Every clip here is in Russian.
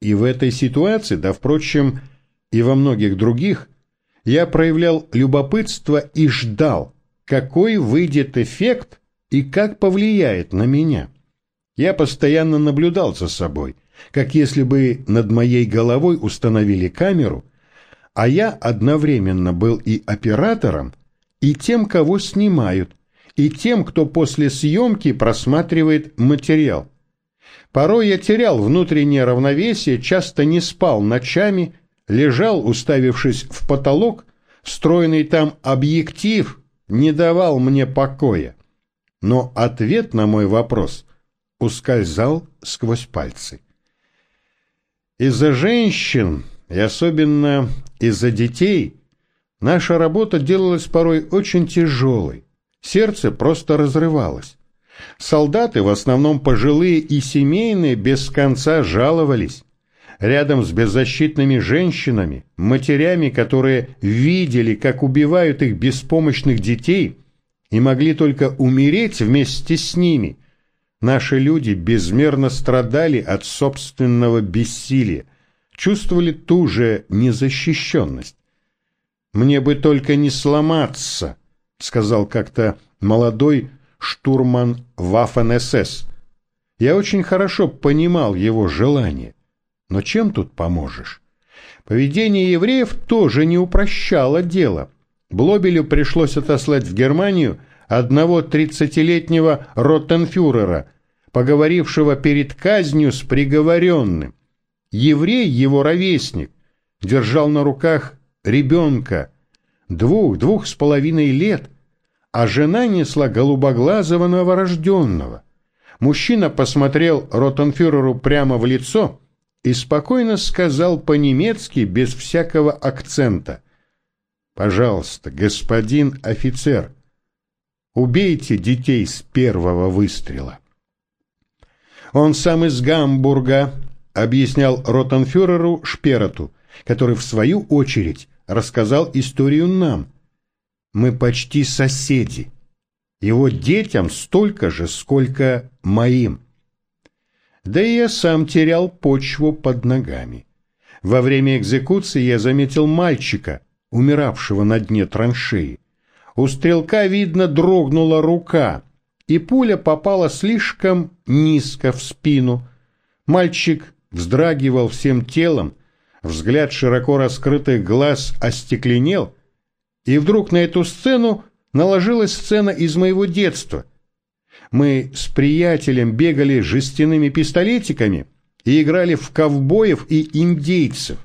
И в этой ситуации, да, впрочем, и во многих других, я проявлял любопытство и ждал, какой выйдет эффект и как повлияет на меня. Я постоянно наблюдал за собой, как если бы над моей головой установили камеру, а я одновременно был и оператором, и тем, кого снимают, и тем, кто после съемки просматривает материал. Порой я терял внутреннее равновесие, часто не спал ночами, лежал, уставившись в потолок, встроенный там объектив не давал мне покоя. Но ответ на мой вопрос ускользал сквозь пальцы. Из-за женщин, и особенно из-за детей, наша работа делалась порой очень тяжелой. Сердце просто разрывалось. Солдаты, в основном пожилые и семейные, без конца жаловались. Рядом с беззащитными женщинами, матерями, которые видели, как убивают их беспомощных детей, и могли только умереть вместе с ними, наши люди безмерно страдали от собственного бессилия, чувствовали ту же незащищенность. «Мне бы только не сломаться», — сказал как-то молодой штурман Вафен-СС. Я очень хорошо понимал его желание. Но чем тут поможешь? Поведение евреев тоже не упрощало дело. Блобелю пришлось отослать в Германию одного тридцатилетнего ротенфюрера, поговорившего перед казнью с приговоренным. Еврей, его ровесник, держал на руках ребенка, двух, двух с половиной лет, а жена несла голубоглазого новорожденного. Мужчина посмотрел Ротенфюреру прямо в лицо и спокойно сказал по-немецки без всякого акцента. «Пожалуйста, господин офицер, убейте детей с первого выстрела». Он сам из Гамбурга, объяснял Ротенфюреру Шпероту, который в свою очередь рассказал историю нам. Мы почти соседи. Его детям столько же, сколько моим. Да и я сам терял почву под ногами. Во время экзекуции я заметил мальчика, умиравшего на дне траншеи. У стрелка, видно, дрогнула рука, и пуля попала слишком низко в спину. Мальчик вздрагивал всем телом, взгляд широко раскрытых глаз остекленел, и вдруг на эту сцену наложилась сцена из моего детства. Мы с приятелем бегали жестяными пистолетиками и играли в ковбоев и индейцев.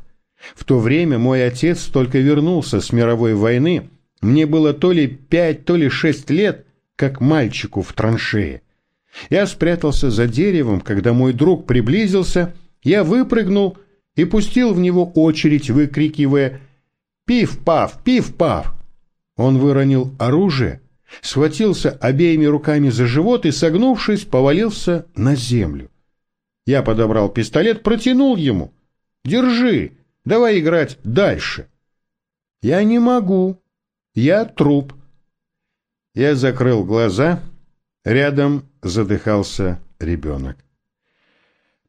В то время мой отец только вернулся с мировой войны, мне было то ли пять, то ли шесть лет, как мальчику в траншее. Я спрятался за деревом, когда мой друг приблизился, я выпрыгнул и пустил в него очередь, выкрикивая «Пиф-паф! Пиф-паф!». Он выронил оружие, схватился обеими руками за живот и, согнувшись, повалился на землю. Я подобрал пистолет, протянул ему. «Держи, давай играть дальше». «Я не могу. Я труп». Я закрыл глаза, рядом задыхался ребенок.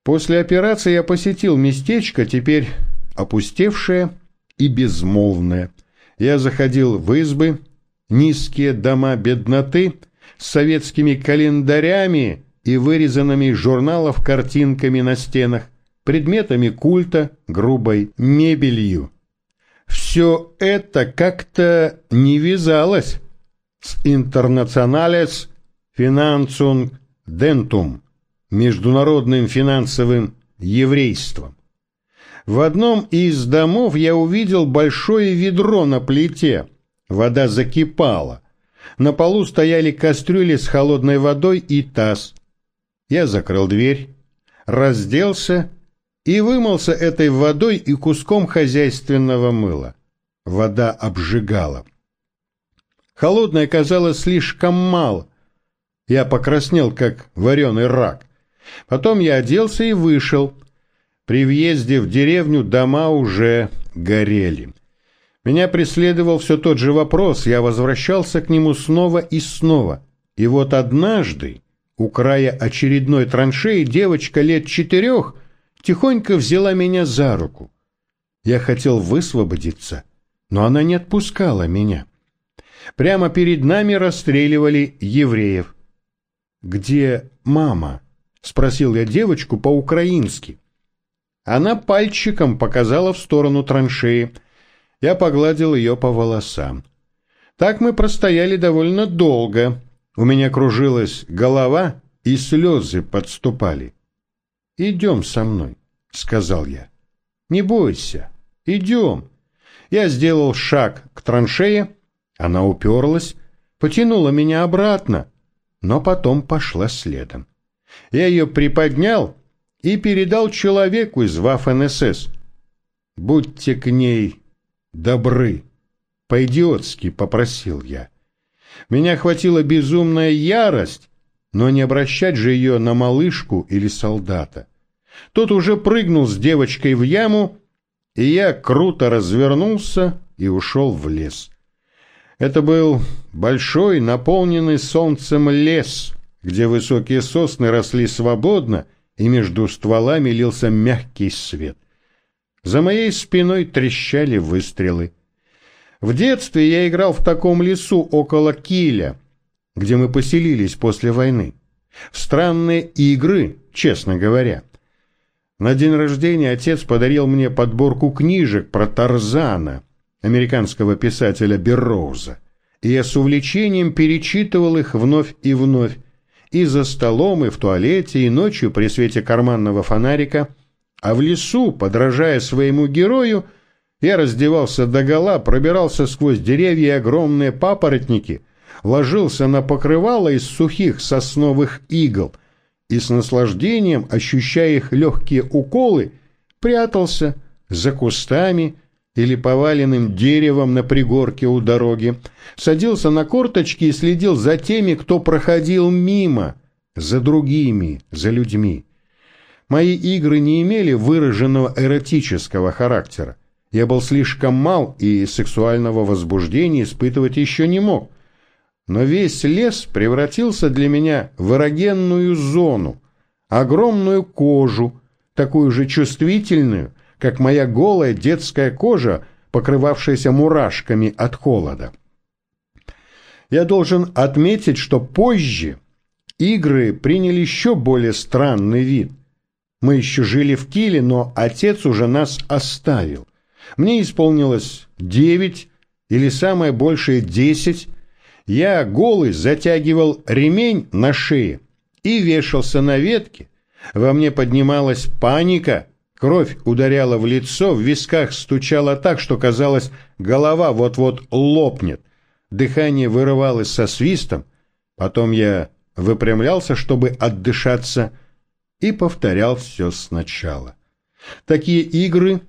После операции я посетил местечко, теперь опустевшее и безмолвное. Я заходил в избы, низкие дома бедноты с советскими календарями и вырезанными из журналов картинками на стенах, предметами культа, грубой мебелью. Все это как-то не вязалось с «Интернационалес финансунг дентум» международным финансовым еврейством. В одном из домов я увидел большое ведро на плите. Вода закипала. На полу стояли кастрюли с холодной водой и таз. Я закрыл дверь, разделся и вымылся этой водой и куском хозяйственного мыла. Вода обжигала. Холодной казалось слишком мало. Я покраснел, как вареный рак. Потом я оделся и вышел. При въезде в деревню дома уже горели. Меня преследовал все тот же вопрос, я возвращался к нему снова и снова. И вот однажды, у края очередной траншеи, девочка лет четырех тихонько взяла меня за руку. Я хотел высвободиться, но она не отпускала меня. Прямо перед нами расстреливали евреев. «Где мама?» — спросил я девочку по-украински. Она пальчиком показала в сторону траншеи. Я погладил ее по волосам. Так мы простояли довольно долго. У меня кружилась голова, и слезы подступали. «Идем со мной», — сказал я. «Не бойся, идем». Я сделал шаг к траншее, она уперлась, потянула меня обратно, но потом пошла следом. Я ее приподнял и передал человеку из Ваф-НСС. «Будьте к ней добры», — по-идиотски попросил я. Меня охватила безумная ярость, но не обращать же ее на малышку или солдата. Тот уже прыгнул с девочкой в яму, и я круто развернулся и ушел в лес. Это был большой, наполненный солнцем лес, где высокие сосны росли свободно, и между стволами лился мягкий свет. За моей спиной трещали выстрелы. В детстве я играл в таком лесу около Киля, где мы поселились после войны. Странные игры, честно говоря. На день рождения отец подарил мне подборку книжек про Тарзана, американского писателя Берроуза, и я с увлечением перечитывал их вновь и вновь, и за столом, и в туалете, и ночью при свете карманного фонарика, а в лесу, подражая своему герою, я раздевался догола, пробирался сквозь деревья и огромные папоротники, ложился на покрывало из сухих сосновых игл и с наслаждением, ощущая их легкие уколы, прятался за кустами или поваленным деревом на пригорке у дороги, садился на корточки и следил за теми, кто проходил мимо, за другими, за людьми. Мои игры не имели выраженного эротического характера. Я был слишком мал и сексуального возбуждения испытывать еще не мог. Но весь лес превратился для меня в эрогенную зону, огромную кожу, такую же чувствительную, как моя голая детская кожа, покрывавшаяся мурашками от холода. Я должен отметить, что позже игры приняли еще более странный вид. Мы еще жили в Киле, но отец уже нас оставил. Мне исполнилось девять или самое большее десять. Я голый затягивал ремень на шее и вешался на ветке. Во мне поднималась паника, Кровь ударяла в лицо, в висках стучала так, что казалось, голова вот-вот лопнет. Дыхание вырывалось со свистом. Потом я выпрямлялся, чтобы отдышаться, и повторял все сначала. Такие игры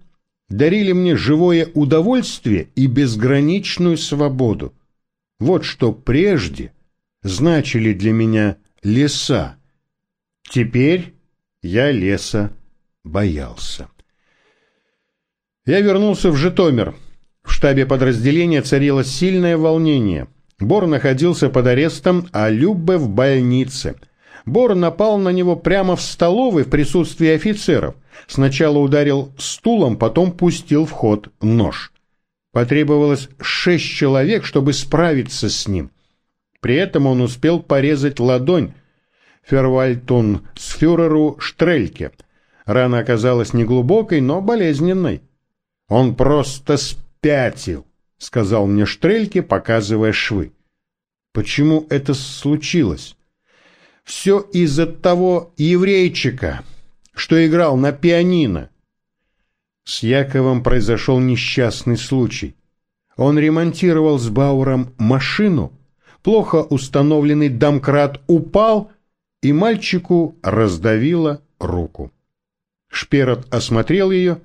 дарили мне живое удовольствие и безграничную свободу. Вот что прежде значили для меня леса. Теперь я леса боялся. Я вернулся в Житомир. В штабе подразделения царило сильное волнение. Бор находился под арестом, а Любе в больнице. Бор напал на него прямо в столовой в присутствии офицеров. Сначала ударил стулом, потом пустил в ход нож. Потребовалось шесть человек, чтобы справиться с ним. При этом он успел порезать ладонь Фервальтун с фюреру Штрельке – Рана оказалась неглубокой, но болезненной. «Он просто спятил», — сказал мне Штрельке, показывая швы. «Почему это случилось?» «Все из-за того еврейчика, что играл на пианино». С Яковом произошел несчастный случай. Он ремонтировал с Бауром машину, плохо установленный домкрат упал, и мальчику раздавило руку. Шперот осмотрел ее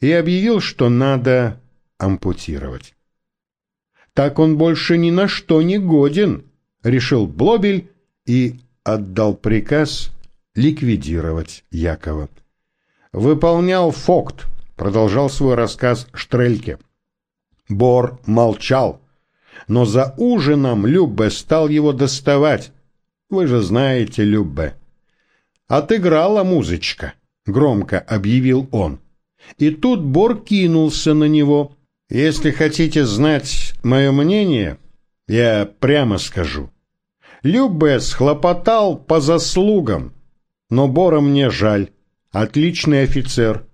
и объявил, что надо ампутировать. «Так он больше ни на что не годен», — решил Блобель и отдал приказ ликвидировать Якова. «Выполнял Фокт», — продолжал свой рассказ Штрельке. Бор молчал, но за ужином Люббе стал его доставать. Вы же знаете Люббе. Отыграла музычка. Громко объявил он. И тут Бор кинулся на него. Если хотите знать мое мнение, я прямо скажу. Любе схлопотал по заслугам, но Бора мне жаль. Отличный офицер.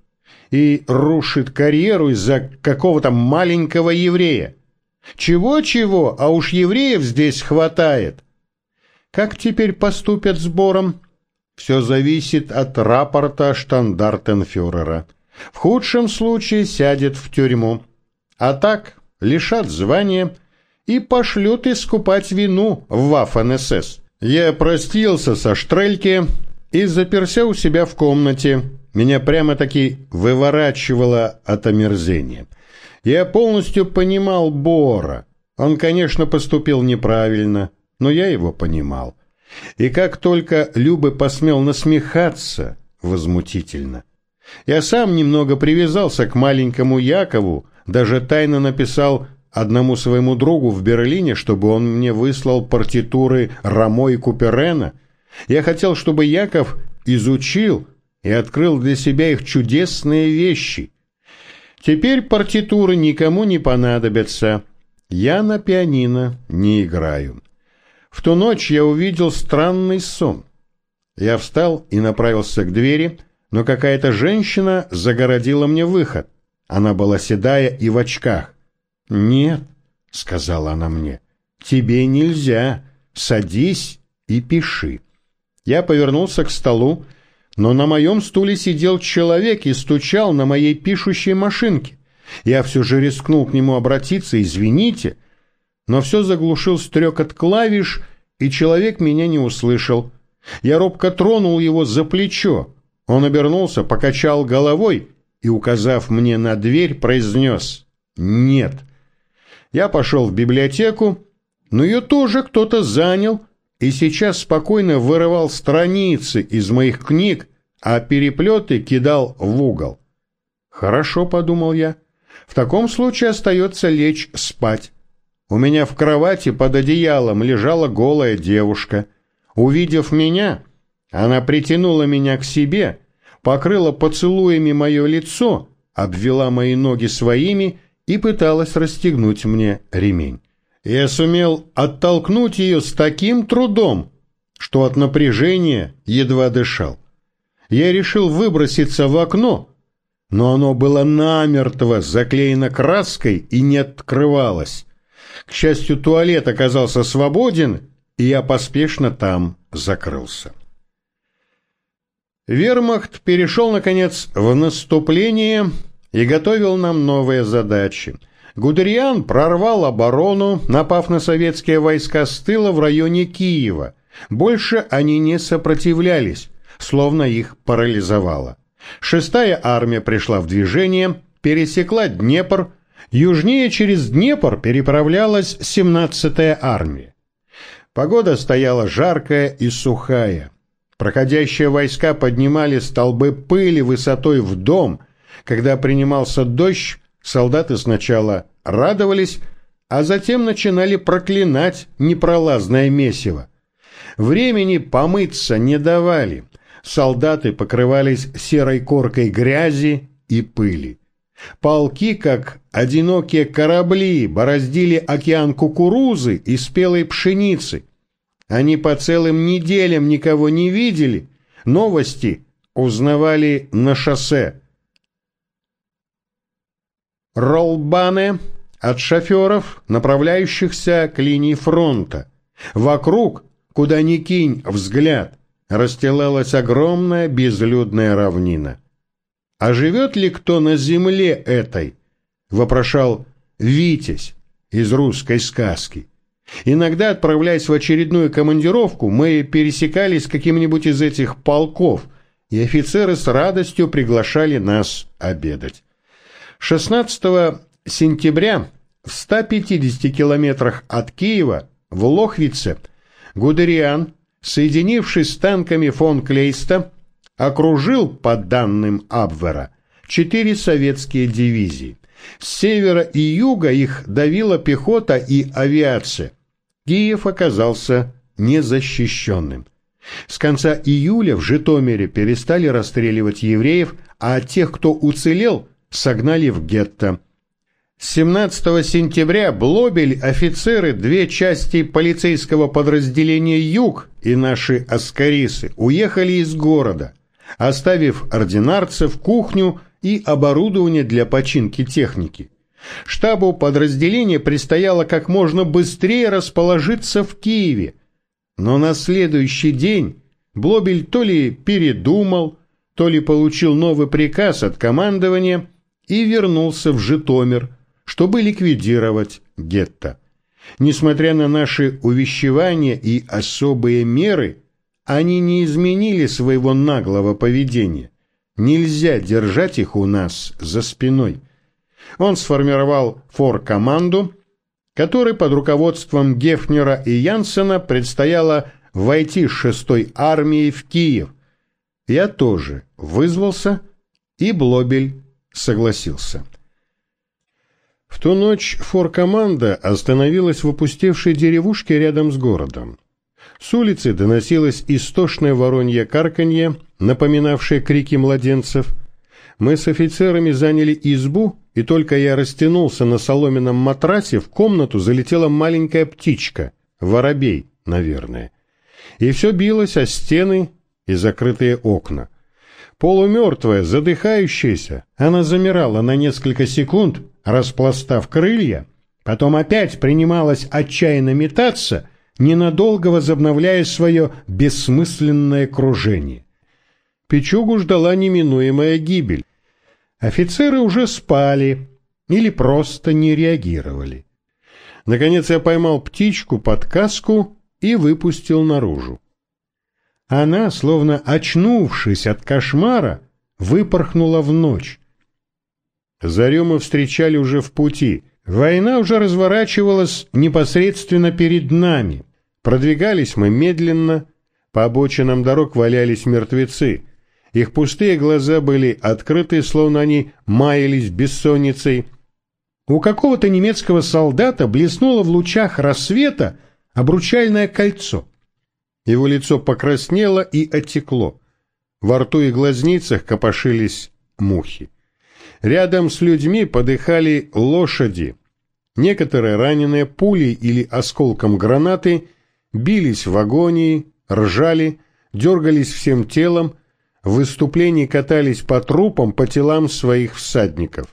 И рушит карьеру из-за какого-то маленького еврея. Чего-чего, а уж евреев здесь хватает. Как теперь поступят с Бором? Все зависит от рапорта штандартенфюрера. В худшем случае сядет в тюрьму. А так лишат звания и пошлют искупать вину в Вафен-СС. Я простился со Штрельке и заперся у себя в комнате. Меня прямо-таки выворачивало от омерзения. Я полностью понимал Бора. Он, конечно, поступил неправильно, но я его понимал. И как только Любы посмел насмехаться, возмутительно. Я сам немного привязался к маленькому Якову, даже тайно написал одному своему другу в Берлине, чтобы он мне выслал партитуры Рамо и Куперена. Я хотел, чтобы Яков изучил и открыл для себя их чудесные вещи. Теперь партитуры никому не понадобятся. Я на пианино не играю. В ту ночь я увидел странный сон. Я встал и направился к двери, но какая-то женщина загородила мне выход. Она была седая и в очках. «Нет», — сказала она мне, — «тебе нельзя. Садись и пиши». Я повернулся к столу, но на моем стуле сидел человек и стучал на моей пишущей машинке. Я все же рискнул к нему обратиться, извините, но все заглушил стрекот клавиш, и человек меня не услышал. Я робко тронул его за плечо. Он обернулся, покачал головой и, указав мне на дверь, произнес «Нет». Я пошел в библиотеку, но ее тоже кто-то занял, и сейчас спокойно вырывал страницы из моих книг, а переплеты кидал в угол. «Хорошо», — подумал я, — «в таком случае остается лечь спать». У меня в кровати под одеялом лежала голая девушка. Увидев меня, она притянула меня к себе, покрыла поцелуями мое лицо, обвела мои ноги своими и пыталась расстегнуть мне ремень. Я сумел оттолкнуть ее с таким трудом, что от напряжения едва дышал. Я решил выброситься в окно, но оно было намертво заклеено краской и не открывалось. К счастью, туалет оказался свободен, и я поспешно там закрылся. Вермахт перешел, наконец, в наступление и готовил нам новые задачи. Гудериан прорвал оборону, напав на советские войска с тыла в районе Киева. Больше они не сопротивлялись, словно их парализовало. Шестая армия пришла в движение, пересекла Днепр, Южнее через Днепр переправлялась 17-я армия. Погода стояла жаркая и сухая. Проходящие войска поднимали столбы пыли высотой в дом. Когда принимался дождь, солдаты сначала радовались, а затем начинали проклинать непролазное месиво. Времени помыться не давали. Солдаты покрывались серой коркой грязи и пыли. Полки, как одинокие корабли, бороздили океан кукурузы и спелой пшеницы. Они по целым неделям никого не видели, новости узнавали на шоссе. Ролбаны от шоферов, направляющихся к линии фронта. Вокруг, куда ни кинь взгляд, расстилалась огромная безлюдная равнина. «А живет ли кто на земле этой?» — вопрошал Витязь из русской сказки. Иногда, отправляясь в очередную командировку, мы пересекались с каким-нибудь из этих полков, и офицеры с радостью приглашали нас обедать. 16 сентября в 150 километрах от Киева, в Лохвице, Гудериан, соединившись с танками фон Клейста, окружил, по данным Абвера, четыре советские дивизии. С севера и юга их давила пехота и авиация. Киев оказался незащищенным. С конца июля в Житомире перестали расстреливать евреев, а тех, кто уцелел, согнали в гетто. 17 сентября Блобель, офицеры, две части полицейского подразделения «Юг» и наши аскарисы уехали из города, оставив ординарцев, кухню и оборудование для починки техники. Штабу подразделения предстояло как можно быстрее расположиться в Киеве, но на следующий день Блобель то ли передумал, то ли получил новый приказ от командования и вернулся в Житомир, чтобы ликвидировать гетто. Несмотря на наши увещевания и особые меры, они не изменили своего наглого поведения. Нельзя держать их у нас за спиной. Он сформировал фор-команду, которой под руководством Гефнера и Янсена предстояло войти с шестой армией в Киев. Я тоже вызвался, и Блобель согласился. В ту ночь фор-команда остановилась в опустевшей деревушке рядом с городом. С улицы доносилось истошное воронье карканье, напоминавшее крики младенцев. Мы с офицерами заняли избу, и только я растянулся на соломенном матрасе, в комнату залетела маленькая птичка, воробей, наверное. И все билось о стены и закрытые окна. Полумертвая, задыхающаяся, она замирала на несколько секунд, распластав крылья, потом опять принималась отчаянно метаться, ненадолго возобновляя свое бессмысленное кружение. Печугу ждала неминуемая гибель. Офицеры уже спали или просто не реагировали. Наконец я поймал птичку под каску и выпустил наружу. Она, словно очнувшись от кошмара, выпорхнула в ночь. Зарю мы встречали уже в пути. Война уже разворачивалась непосредственно перед нами. Продвигались мы медленно, по обочинам дорог валялись мертвецы. Их пустые глаза были открыты, словно они маялись бессонницей. У какого-то немецкого солдата блеснуло в лучах рассвета обручальное кольцо. Его лицо покраснело и отекло. Во рту и глазницах копошились мухи. Рядом с людьми подыхали лошади. Некоторые, раненые пулей или осколком гранаты, бились в агонии, ржали, дергались всем телом, в выступлении катались по трупам, по телам своих всадников.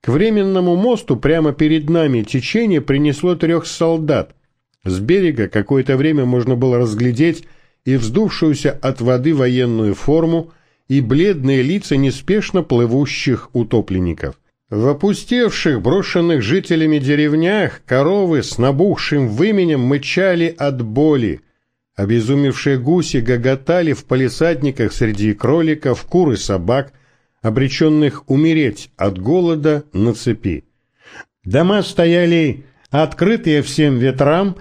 К временному мосту прямо перед нами течение принесло трех солдат. С берега какое-то время можно было разглядеть и вздувшуюся от воды военную форму, и бледные лица неспешно плывущих утопленников. В опустевших, брошенных жителями деревнях коровы с набухшим выменем мычали от боли. Обезумевшие гуси гоготали в палисадниках среди кроликов, кур и собак, обреченных умереть от голода на цепи. Дома стояли открытые всем ветрам,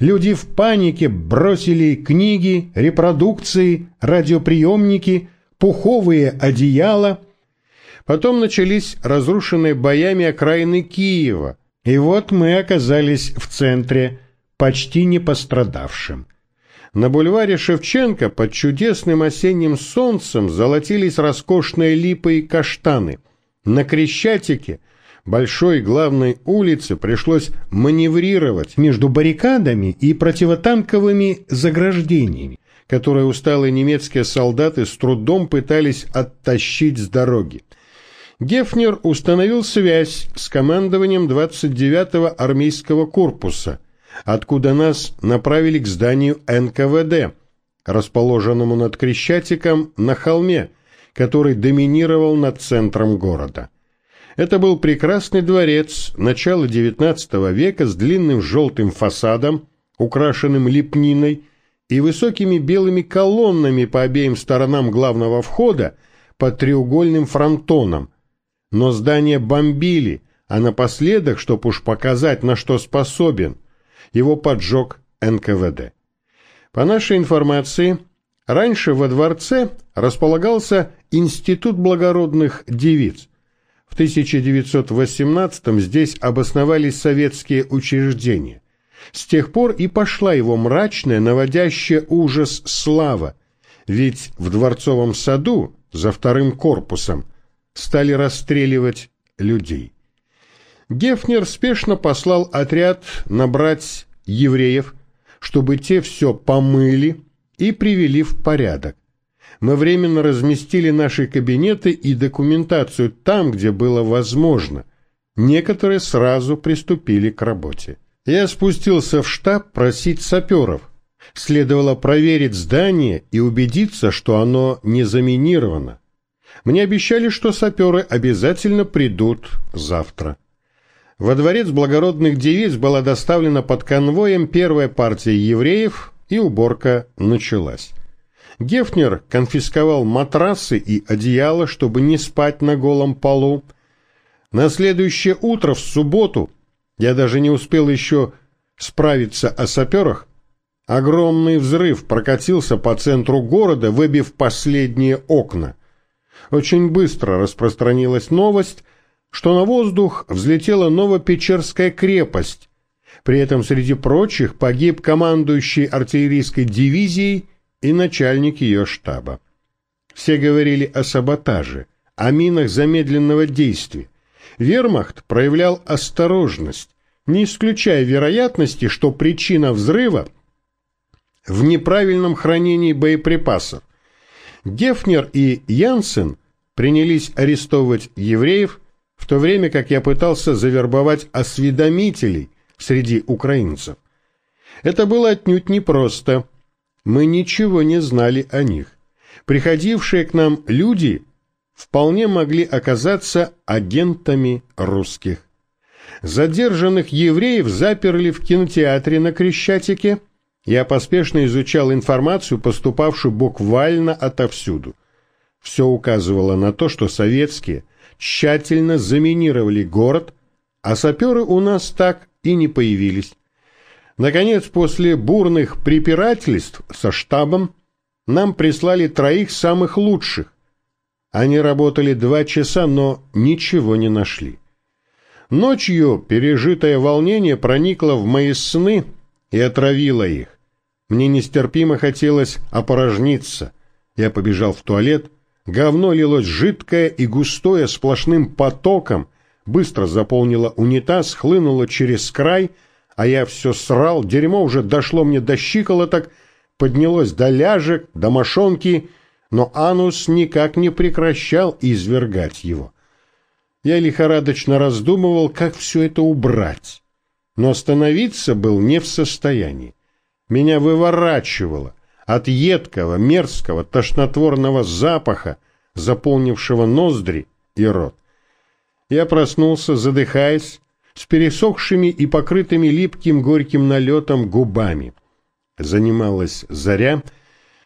люди в панике бросили книги, репродукции, радиоприемники, пуховые одеяла. Потом начались разрушенные боями окраины Киева, и вот мы оказались в центре, почти не пострадавшим. На бульваре Шевченко под чудесным осенним солнцем золотились роскошные липы и каштаны. На Крещатике, большой главной улице, пришлось маневрировать между баррикадами и противотанковыми заграждениями которые усталые немецкие солдаты с трудом пытались оттащить с дороги. Гефнер установил связь с командованием 29-го армейского корпуса, откуда нас направили к зданию НКВД, расположенному над Крещатиком на холме, который доминировал над центром города. Это был прекрасный дворец начала XIX века с длинным желтым фасадом, украшенным лепниной, и высокими белыми колоннами по обеим сторонам главного входа под треугольным фронтоном. Но здание бомбили, а напоследок, чтоб уж показать, на что способен, его поджег НКВД. По нашей информации, раньше во дворце располагался Институт благородных девиц. В 1918 здесь обосновались советские учреждения. С тех пор и пошла его мрачная, наводящая ужас слава, ведь в Дворцовом саду, за вторым корпусом, стали расстреливать людей. Гефнер спешно послал отряд набрать евреев, чтобы те все помыли и привели в порядок. Мы временно разместили наши кабинеты и документацию там, где было возможно. Некоторые сразу приступили к работе. Я спустился в штаб просить саперов. Следовало проверить здание и убедиться, что оно не заминировано. Мне обещали, что саперы обязательно придут завтра. Во дворец благородных девиц была доставлена под конвоем первая партия евреев, и уборка началась. Гефнер конфисковал матрасы и одеяло, чтобы не спать на голом полу. На следующее утро, в субботу, я даже не успел еще справиться о саперах, огромный взрыв прокатился по центру города, выбив последние окна. Очень быстро распространилась новость, что на воздух взлетела Новопечерская крепость. При этом среди прочих погиб командующий артиллерийской дивизией и начальник ее штаба. Все говорили о саботаже, о минах замедленного действия. Вермахт проявлял осторожность, не исключая вероятности, что причина взрыва в неправильном хранении боеприпасов. Гефнер и Янсен принялись арестовывать евреев, в то время как я пытался завербовать осведомителей среди украинцев. Это было отнюдь непросто. Мы ничего не знали о них. Приходившие к нам люди вполне могли оказаться агентами русских. Задержанных евреев заперли в кинотеатре на Крещатике. Я поспешно изучал информацию, поступавшую буквально отовсюду. Все указывало на то, что советские тщательно заминировали город, а саперы у нас так и не появились. Наконец, после бурных препирательств со штабом, нам прислали троих самых лучших. Они работали два часа, но ничего не нашли. Ночью пережитое волнение проникло в мои сны и отравило их. Мне нестерпимо хотелось опорожниться. Я побежал в туалет, говно лилось жидкое и густое сплошным потоком, быстро заполнило унитаз, хлынуло через край, а я все срал, дерьмо уже дошло мне до щиколоток, поднялось до ляжек, до мошонки, но анус никак не прекращал извергать его. Я лихорадочно раздумывал, как все это убрать, но остановиться был не в состоянии. Меня выворачивало от едкого, мерзкого, тошнотворного запаха, заполнившего ноздри и рот. Я проснулся, задыхаясь, с пересохшими и покрытыми липким горьким налетом губами. Занималась заря.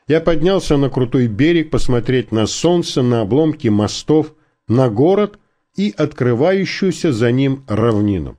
Я поднялся на крутой берег посмотреть на солнце, на обломки мостов, на город и открывающуюся за ним равнину.